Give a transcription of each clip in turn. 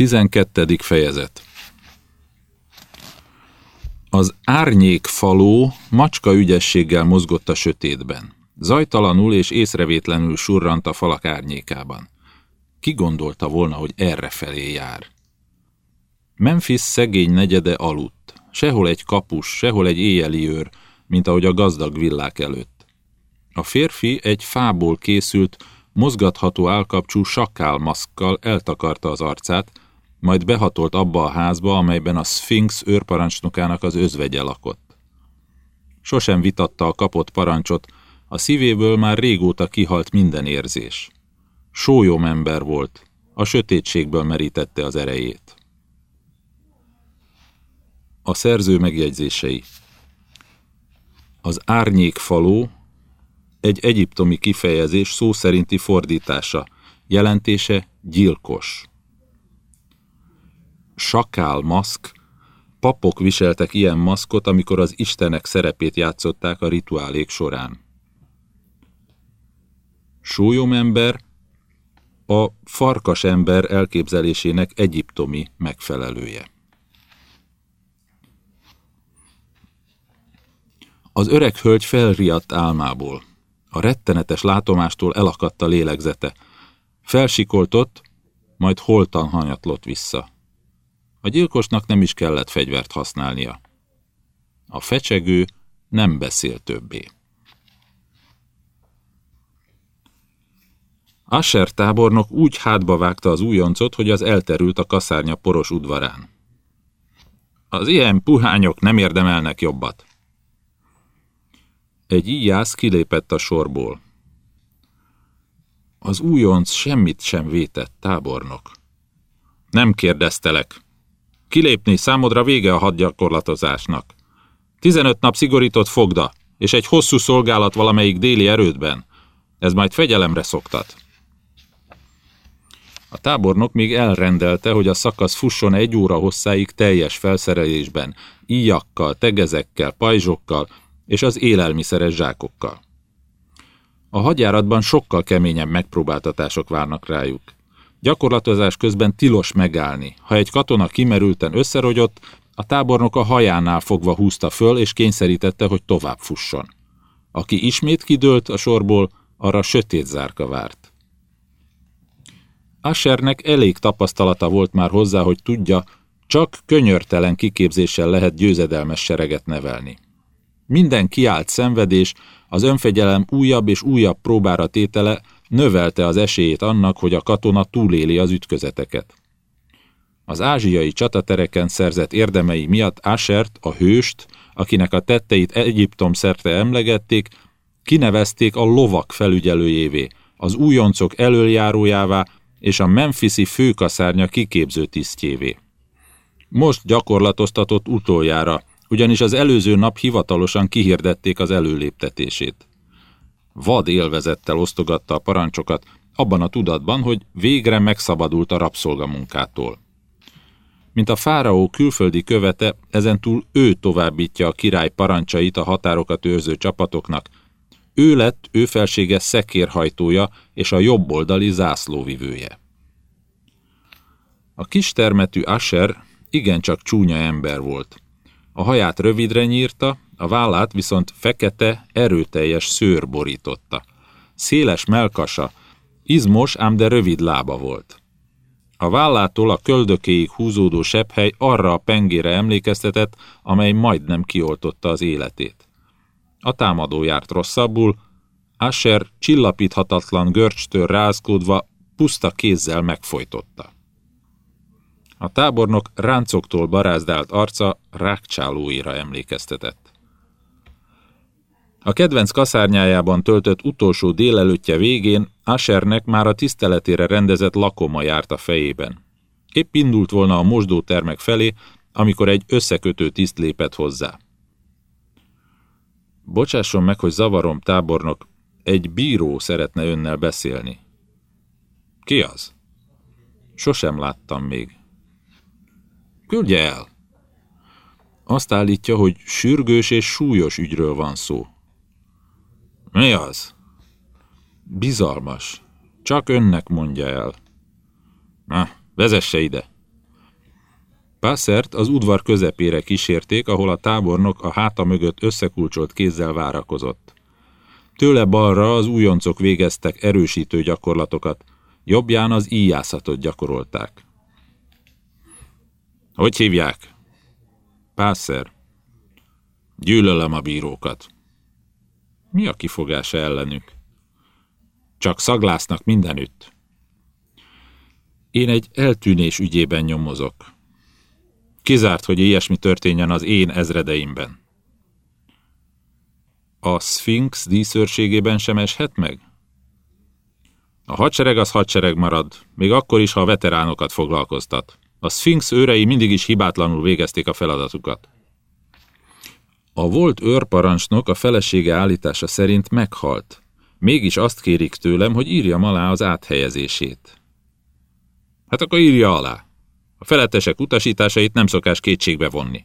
12. fejezet Az árnyék faló macska ügyességgel mozgott a sötétben. Zajtalanul és észrevétlenül surrant a falak árnyékában. Ki gondolta volna, hogy erre felé jár? Memphis szegény negyede aludt. Sehol egy kapus, sehol egy éjjeli őr, mint ahogy a gazdag villák előtt. A férfi egy fából készült, mozgatható állkapcsú sakkálmaszkkal eltakarta az arcát, majd behatolt abba a házba, amelyben a Sphinx őrparancsnokának az özvegye lakott. Sosem vitatta a kapott parancsot, a szívéből már régóta kihalt minden érzés. Sólyom ember volt, a sötétségből merítette az erejét. A szerző megjegyzései Az árnyék faló egy egyiptomi kifejezés szó szerinti fordítása, jelentése gyilkos sakál maszk, papok viseltek ilyen maszkot, amikor az istenek szerepét játszották a rituálék során. Súlyomember a farkas ember elképzelésének egyiptomi megfelelője. Az öreg hölgy felriadt álmából. A rettenetes látomástól elakadt a lélegzete. Felsikoltott, majd holtan hanyatlott vissza. A gyilkosnak nem is kellett fegyvert használnia. A fecsegő nem beszél többé. Asher tábornok úgy hátba vágta az újoncot, hogy az elterült a kaszárnya poros udvarán. Az ilyen puhányok nem érdemelnek jobbat. Egy íjász kilépett a sorból. Az újonc semmit sem vétett, tábornok. Nem kérdeztelek, Kilépni számodra vége a hadgyakorlatozásnak. 15 nap szigorított fogda, és egy hosszú szolgálat valamelyik déli erődben. Ez majd fegyelemre szoktat. A tábornok még elrendelte, hogy a szakasz fusson egy óra hosszáig teljes felszerelésben, íjakkal, tegezekkel, pajzsokkal és az élelmiszeres zsákokkal. A hadjáratban sokkal keményebb megpróbáltatások várnak rájuk. Gyakorlatozás közben tilos megállni. Ha egy katona kimerülten összerogyott, a tábornok a hajánál fogva húzta föl, és kényszerítette, hogy tovább fusson. Aki ismét kidőlt a sorból, arra sötét zárka várt. Ashernek elég tapasztalata volt már hozzá, hogy tudja, csak könyörtelen kiképzéssel lehet győzedelmes sereget nevelni. Minden kiállt szenvedés, az önfegyelem újabb és újabb próbára tétele növelte az esélyét annak, hogy a katona túléli az ütközeteket. Az ázsiai csatatereken szerzett érdemei miatt Asert, a hőst, akinek a tetteit Egyiptom szerte emlegették, kinevezték a lovak felügyelőjévé, az újoncok elöljárójává és a Memphisi főkaszárnya kiképző tisztjévé. Most gyakorlatoztatott utoljára, ugyanis az előző nap hivatalosan kihirdették az előléptetését vad élvezettel osztogatta a parancsokat, abban a tudatban, hogy végre megszabadult a rabszolgamunkától. Mint a fáraó külföldi követe, ezentúl ő továbbítja a király parancsait a határokat őrző csapatoknak. Ő lett ő felsége szekérhajtója és a jobboldali zászlóvivője. A kistermetű Asher igencsak csúnya ember volt. A haját rövidre nyírta, a vállát viszont fekete, erőteljes szőr borította. Széles melkasa, izmos, ám de rövid lába volt. A vállától a köldökéig húzódó sepphely arra a pengére emlékeztetett, amely majdnem kioltotta az életét. A támadó járt rosszabbul, Asher csillapíthatatlan görcstől rázkódva puszta kézzel megfojtotta. A tábornok ráncoktól barázdált arca rákcsálóira emlékeztetett. A kedvenc kaszárnyájában töltött utolsó délelőttje végén Ashernek már a tiszteletére rendezett lakoma járt a fejében. Épp indult volna a mosdótermek felé, amikor egy összekötő tiszt lépett hozzá. Bocsásson meg, hogy zavarom, tábornok, egy bíró szeretne önnel beszélni. Ki az? Sosem láttam még. Küldje el! Azt állítja, hogy sürgős és súlyos ügyről van szó. Mi az? Bizalmas. Csak önnek mondja el. Na, vezesse ide. Pászert az udvar közepére kísérték, ahol a tábornok a háta mögött összekulcsolt kézzel várakozott. Tőle balra az újoncok végeztek erősítő gyakorlatokat, jobbján az íjászatot gyakorolták. Hogy hívják? Pászer. Gyűlölöm a bírókat. Mi a kifogása ellenük? Csak szaglásznak mindenütt. Én egy eltűnés ügyében nyomozok. Kizárt, hogy ilyesmi történjen az én ezredeimben. A Sphinx díszőrségében sem eshet meg? A hadsereg az hadsereg marad, még akkor is, ha a veteránokat foglalkoztat. A Sphinx őrei mindig is hibátlanul végezték a feladatukat. A volt őrparancsnok a felesége állítása szerint meghalt. Mégis azt kérik tőlem, hogy írjam alá az áthelyezését. Hát akkor írja alá. A felettesek utasításait nem szokás kétségbe vonni.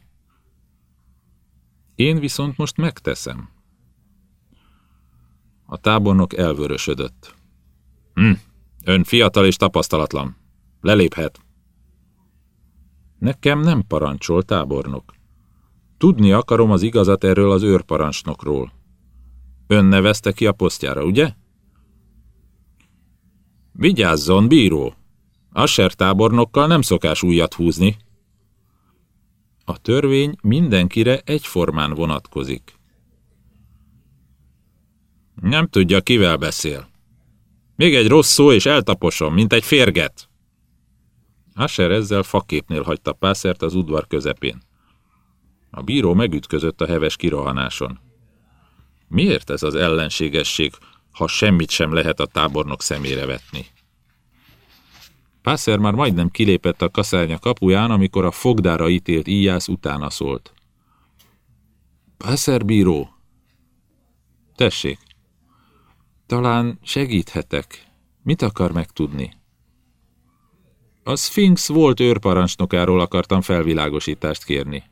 Én viszont most megteszem. A tábornok elvörösödött. Hm, ön fiatal és tapasztalatlan. Leléphet. Nekem nem parancsol, tábornok. Tudni akarom az igazat erről az őrparancsnokról. Ön nevezte ki a posztjára, ugye? Vigyázzon, bíró! Asser tábornokkal nem szokás újat húzni. A törvény mindenkire egyformán vonatkozik. Nem tudja, kivel beszél. Még egy rossz szó, és eltaposom, mint egy férget. Asher ezzel faképnél hagyta Pászert az udvar közepén. A bíró megütközött a heves kirohanáson. Miért ez az ellenségesség, ha semmit sem lehet a tábornok szemére vetni? Pászer már majdnem kilépett a kaszárnya kapuján, amikor a fogdára ítélt íjász utána szólt. Pászer bíró! Tessék! Talán segíthetek. Mit akar megtudni? A Sphinx volt őrparancsnokáról akartam felvilágosítást kérni.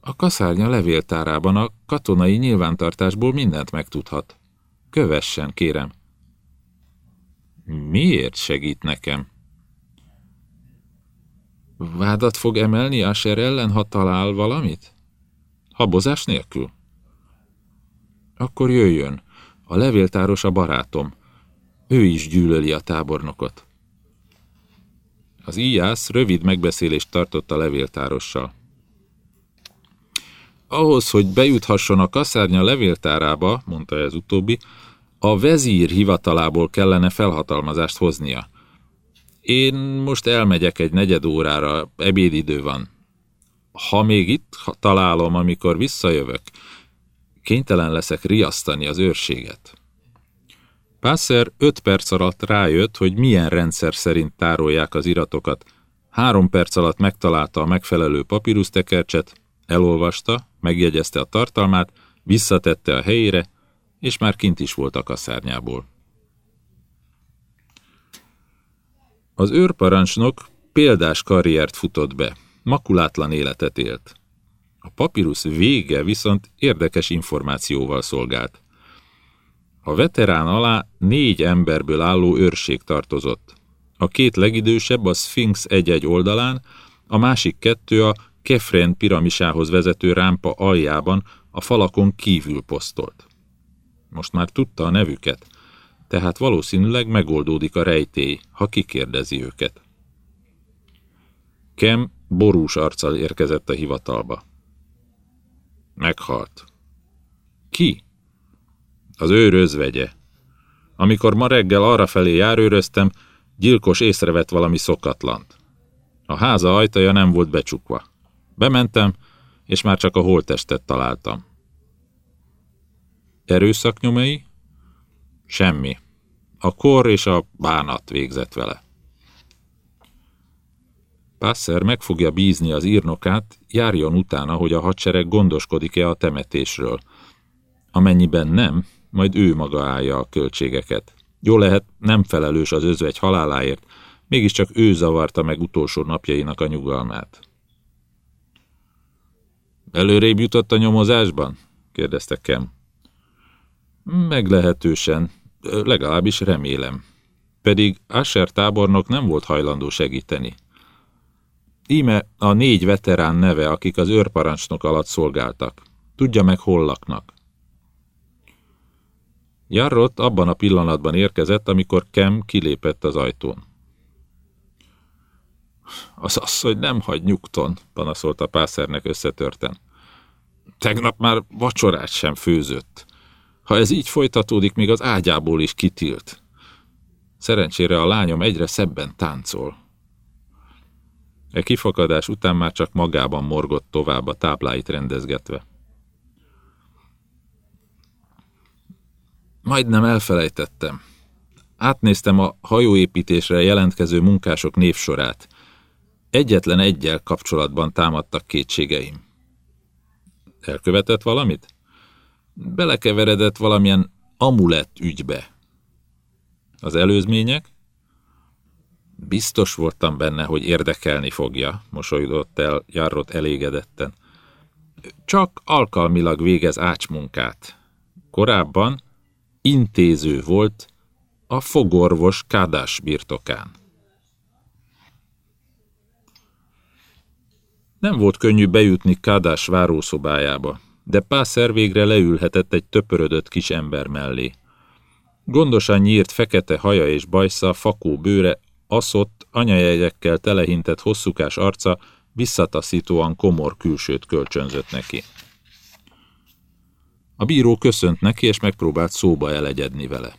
A kaszárnya levéltárában a katonai nyilvántartásból mindent megtudhat. Kövessen, kérem. Miért segít nekem? Vádat fog emelni Asher ellen, ha talál valamit? Habozás nélkül? Akkor jöjjön. A levéltáros a barátom. Ő is gyűlöli a tábornokot. Az íjász rövid megbeszélést tartott a levéltárossal. Ahhoz, hogy bejuthasson a kaszárnya levéltárába, mondta ez utóbbi, a vezír hivatalából kellene felhatalmazást hoznia. Én most elmegyek egy negyed órára, ebédidő van. Ha még itt találom, amikor visszajövök, kénytelen leszek riasztani az őrséget. Pászer öt perc alatt rájött, hogy milyen rendszer szerint tárolják az iratokat. Három perc alatt megtalálta a megfelelő papírusztekercset, elolvasta, megjegyezte a tartalmát, visszatette a helyére, és már kint is volt a kaszárnyából. Az őrparancsnok példás karriert futott be, makulátlan életet élt. A papírus vége viszont érdekes információval szolgált. A veterán alá négy emberből álló őrség tartozott. A két legidősebb a Sphinx egy-egy oldalán, a másik kettő a Kefren piramisához vezető rámpa aljában a falakon kívül posztolt. Most már tudta a nevüket, tehát valószínűleg megoldódik a rejtély, ha kikérdezi őket. Kem borús arccal érkezett a hivatalba. Meghalt. Ki? Az őr özvegye. Amikor ma reggel arra felé járőröztem, gyilkos észrevett valami szokatlant. A háza ajtaja nem volt becsukva. Bementem, és már csak a holttestet találtam. Erőszaknyomai? Semmi. A kor és a bánat végzett vele. Pászer meg fogja bízni az írnokát, járjon utána, hogy a hadsereg gondoskodik-e a temetésről. Amennyiben nem, majd ő maga állja a költségeket. Jó lehet, nem felelős az özvegy haláláért, mégiscsak ő zavarta meg utolsó napjainak a nyugalmát. Előrébb jutott a nyomozásban? kérdezte Kem. Meglehetősen, legalábbis remélem. Pedig Asher tábornok nem volt hajlandó segíteni. Íme a négy veterán neve, akik az őrparancsnok alatt szolgáltak. Tudja meg, hol laknak. Jarrott abban a pillanatban érkezett, amikor Kem kilépett az ajtón. Az asszony nem hagy nyugton, panaszolta Pászernek összetörten. Tegnap már vacsorát sem főzött. Ha ez így folytatódik, még az ágyából is kitilt. Szerencsére a lányom egyre szebben táncol. E kifakadás után már csak magában morgott tovább a tábláit rendezgetve. Majdnem elfelejtettem. Átnéztem a hajóépítésre jelentkező munkások névsorát. Egyetlen egyel kapcsolatban támadtak kétségeim. Elkövetett valamit? Belekeveredett valamilyen amulett ügybe. Az előzmények? Biztos voltam benne, hogy érdekelni fogja, mosolydott el Jarrot elégedetten. Csak alkalmilag végez ácsmunkát. Korábban intéző volt a fogorvos Kádás birtokán. Nem volt könnyű bejutni Kádás várószobájába, de Pászer végre leülhetett egy töpörödött kis ember mellé. Gondosan nyírt fekete haja és bajsza, fakó bőre, aszott, anyajegyekkel telehintett hosszúkás arca visszataszítóan komor külsőt kölcsönzött neki. A bíró köszönt neki, és megpróbált szóba elegyedni vele.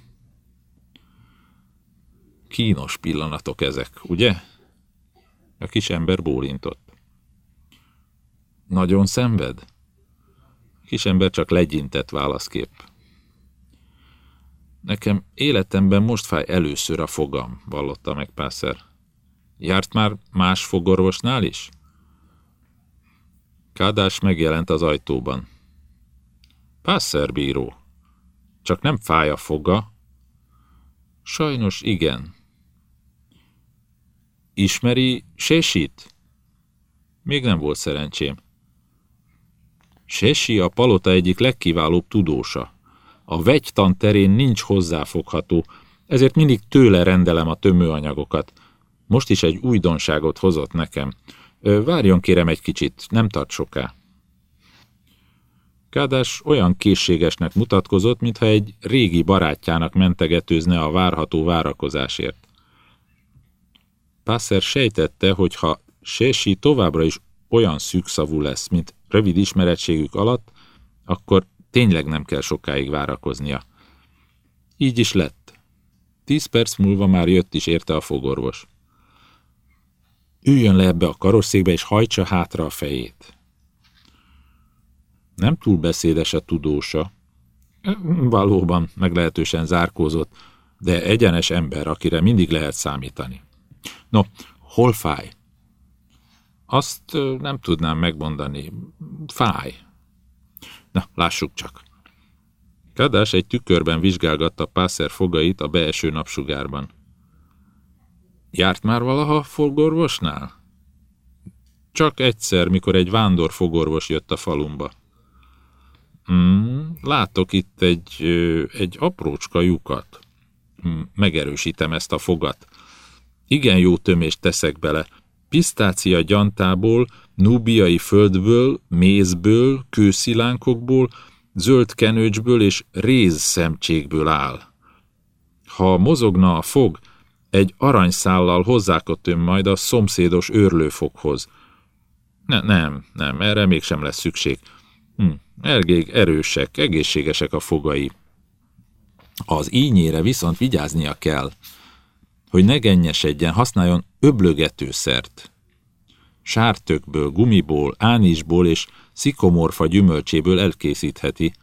Kínos pillanatok ezek, ugye? A kis ember bólintott. Nagyon szenved? A kis ember csak legyintett válaszkép. Nekem életemben most fáj először a fogam, vallotta meg Pászer. Járt már más fogorvosnál is? Kádás megjelent az ajtóban. Pászer bíró. Csak nem fáj a foga? Sajnos igen. Ismeri Sésit? Még nem volt szerencsém. Sési a palota egyik legkiválóbb tudósa. A vegytan terén nincs hozzáfogható, ezért mindig tőle rendelem a tömőanyagokat. Most is egy újdonságot hozott nekem. Várjon kérem egy kicsit, nem tart soká. Kádás olyan készségesnek mutatkozott, mintha egy régi barátjának mentegetőzne a várható várakozásért. Pászer sejtette, hogy ha Sési továbbra is olyan szűkszavú lesz, mint rövid ismerettségük alatt, akkor tényleg nem kell sokáig várakoznia. Így is lett. Tíz perc múlva már jött is érte a fogorvos. Üljön le ebbe a karosszékbe, és hajtsa hátra a fejét. Nem túl beszédes a tudósa. Valóban meglehetősen zárkózott, de egyenes ember, akire mindig lehet számítani. No, hol fáj? Azt nem tudnám megmondani. Fáj. Na, lássuk csak. Kadás egy tükörben vizsgálgatta Pászer fogait a beeső napsugárban. Járt már valaha fogorvosnál? Csak egyszer, mikor egy vándor fogorvos jött a falumba. Mm, látok itt egy, egy aprócska lyukat. Mm, megerősítem ezt a fogat. Igen jó tömést teszek bele. Pisztácia gyantából, nubiai földből, mézből, kőszilánkokból, zöld kenőcsből és réz szemcsékből áll. Ha mozogna a fog, egy aranyszállal hozzákötöm majd a szomszédos őrlőfoghoz. Ne, nem, nem, erre mégsem lesz szükség. Hm, Ergég erősek, egészségesek a fogai. Az ínyére viszont vigyáznia kell, hogy ne gennyesedjen, használjon öblögetőszert. Sártökből, gumiból, ánisból és szikomorfa gyümölcséből elkészítheti.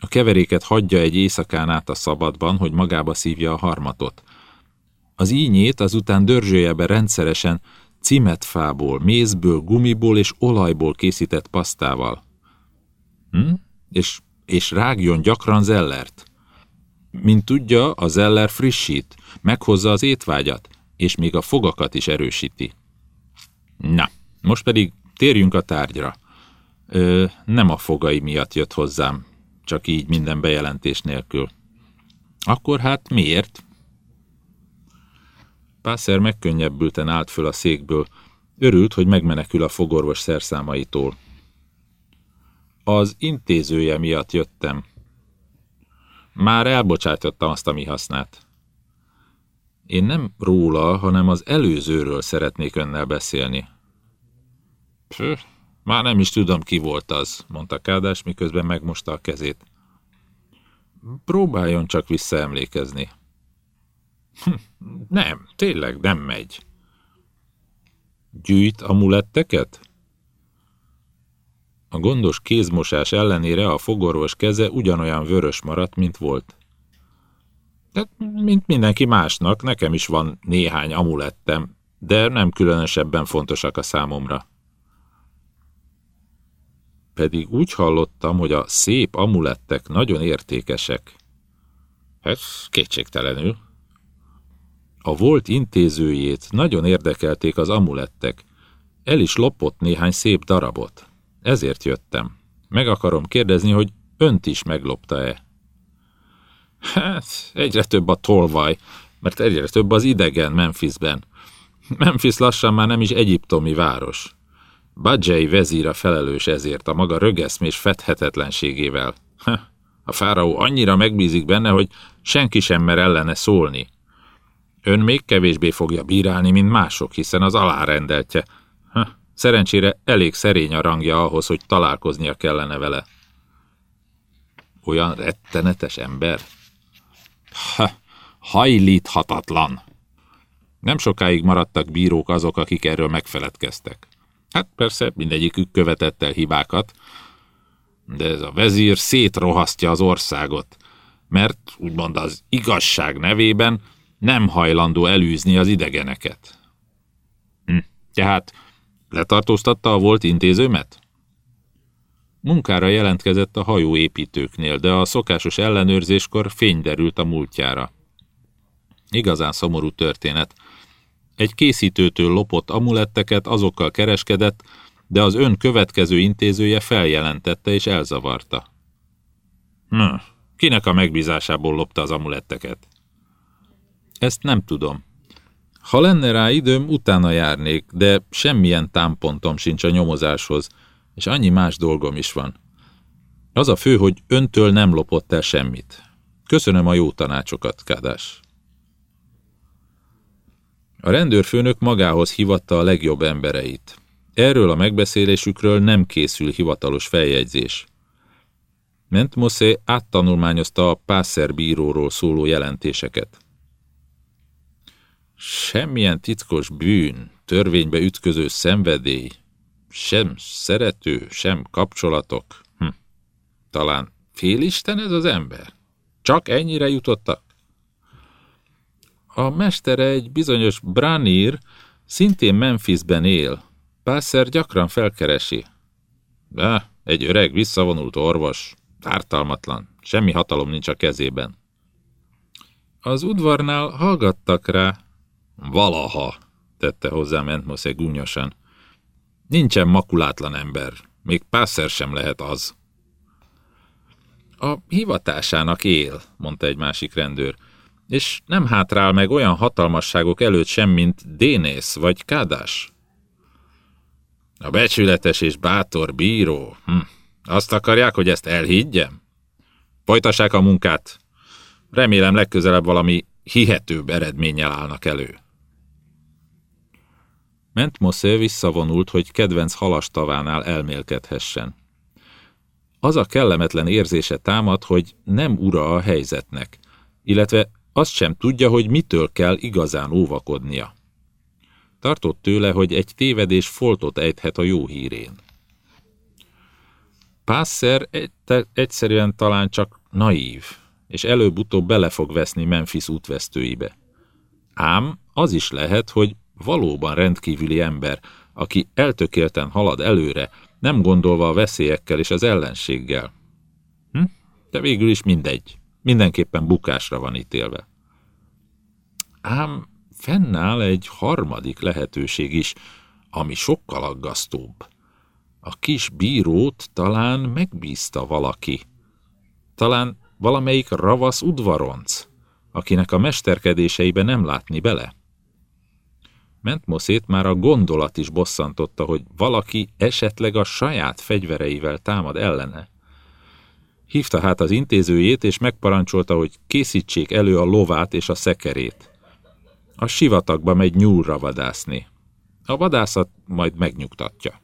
A keveréket hagyja egy éjszakán át a szabadban, hogy magába szívja a harmatot. Az ínyét azután dörzsölje be rendszeresen cimetfából, mézből, gumiból és olajból készített pasztával. És, és rágjon gyakran zellert. Mint tudja, a zeller frissít, meghozza az étvágyat, és még a fogakat is erősíti. Na, most pedig térjünk a tárgyra. Ö, nem a fogai miatt jött hozzám, csak így minden bejelentés nélkül. Akkor hát miért? Pászer megkönnyebbülten állt föl a székből. Örült, hogy megmenekül a fogorvos szerszámaitól. Az intézője miatt jöttem. Már elbocsátottam azt a mi hasznát. Én nem róla, hanem az előzőről szeretnék önnel beszélni. Pö, már nem is tudom, ki volt az, mondta Kádás, miközben megmosta a kezét. Próbáljon csak visszaemlékezni. Hm, nem, tényleg nem megy. Gyűjt amuletteket? A gondos kézmosás ellenére a fogorvos keze ugyanolyan vörös maradt, mint volt. Tehát, mint mindenki másnak, nekem is van néhány amulettem, de nem különösebben fontosak a számomra. Pedig úgy hallottam, hogy a szép amulettek nagyon értékesek. Hát, kétségtelenül. A volt intézőjét nagyon érdekelték az amulettek. El is lopott néhány szép darabot. Ezért jöttem. Meg akarom kérdezni, hogy önt is meglopta-e? Hát, egyre több a tolvaj, mert egyre több az idegen Memphisben. Memphis lassan már nem is egyiptomi város. Badzsei vezíra felelős ezért a maga rögeszmés fedhetetlenségével. A fáraó annyira megbízik benne, hogy senki sem mer ellene szólni. Ön még kevésbé fogja bírálni, mint mások, hiszen az alárendeltje. Szerencsére elég szerény a rangja ahhoz, hogy találkoznia kellene vele. Olyan rettenetes ember? Ha, hajlíthatatlan. Nem sokáig maradtak bírók azok, akik erről megfeledkeztek. Hát persze, mindegyikük követett el hibákat, de ez a vezír szétrohasztja az országot, mert úgymond az igazság nevében nem hajlandó elűzni az idegeneket. Hm. Tehát letartóztatta a volt intézőmet? Munkára jelentkezett a hajóépítőknél, de a szokásos ellenőrzéskor fény derült a múltjára. Igazán szomorú történet. Egy készítőtől lopott amuletteket azokkal kereskedett, de az ön következő intézője feljelentette és elzavarta. Hm, kinek a megbízásából lopta az amuletteket? Ezt nem tudom. Ha lenne rá időm, utána járnék, de semmilyen támpontom sincs a nyomozáshoz, és annyi más dolgom is van. Az a fő, hogy öntől nem lopott el semmit. Köszönöm a jó tanácsokat, Kádás. A rendőrfőnök magához hivatta a legjobb embereit. Erről a megbeszélésükről nem készül hivatalos feljegyzés. Mentmoszé áttanulmányozta a Pászer bíróról szóló jelentéseket. Semmilyen titkos bűn, törvénybe ütköző szenvedély, sem szerető, sem kapcsolatok. Hm. Talán félisten ez az ember? Csak ennyire jutottak? A mestere egy bizonyos Branir, szintén Memphisben él. Pászer gyakran felkeresi. De egy öreg, visszavonult orvos, ártalmatlan, semmi hatalom nincs a kezében. Az udvarnál hallgattak rá. Valaha, tette hozzá Mentmosze gúnyosan. Nincsen makulátlan ember, még Pászer sem lehet az. A hivatásának él, mondta egy másik rendőr és nem hátrál meg olyan hatalmasságok előtt sem, mint Dénész vagy Kádás. A becsületes és bátor bíró. Hm. Azt akarják, hogy ezt elhiggyem? Folytassák a munkát. Remélem legközelebb valami hihetőbb eredménnyel állnak elő. Ment Moszé visszavonult, hogy kedvenc halastavánál elmélkedhessen. Az a kellemetlen érzése támad, hogy nem ura a helyzetnek, illetve azt sem tudja, hogy mitől kell igazán óvakodnia. Tartott tőle, hogy egy tévedés foltot ejthet a jó hírén. Pászer egyszerűen talán csak naív, és előbb-utóbb bele fog veszni Memphis útvesztőibe. Ám az is lehet, hogy valóban rendkívüli ember, aki eltökélten halad előre, nem gondolva a veszélyekkel és az ellenséggel. Hm? De végül is mindegy. Mindenképpen bukásra van ítélve. Ám fennáll egy harmadik lehetőség is, ami sokkal aggasztóbb. A kis bírót talán megbízta valaki. Talán valamelyik ravasz udvaronc, akinek a mesterkedéseibe nem látni bele. Mentmoszét már a gondolat is bosszantotta, hogy valaki esetleg a saját fegyvereivel támad ellene. Hívta hát az intézőjét, és megparancsolta, hogy készítsék elő a lovát és a szekerét. A sivatagba megy nyúlra vadászni. A vadászat majd megnyugtatja.